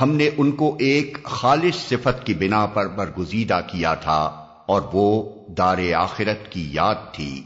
ہم نے ان کو ایک خالص صفت کی بنا پر برگزیدہ کیا تھا اور وہ دار آخرت کی یاد تھی۔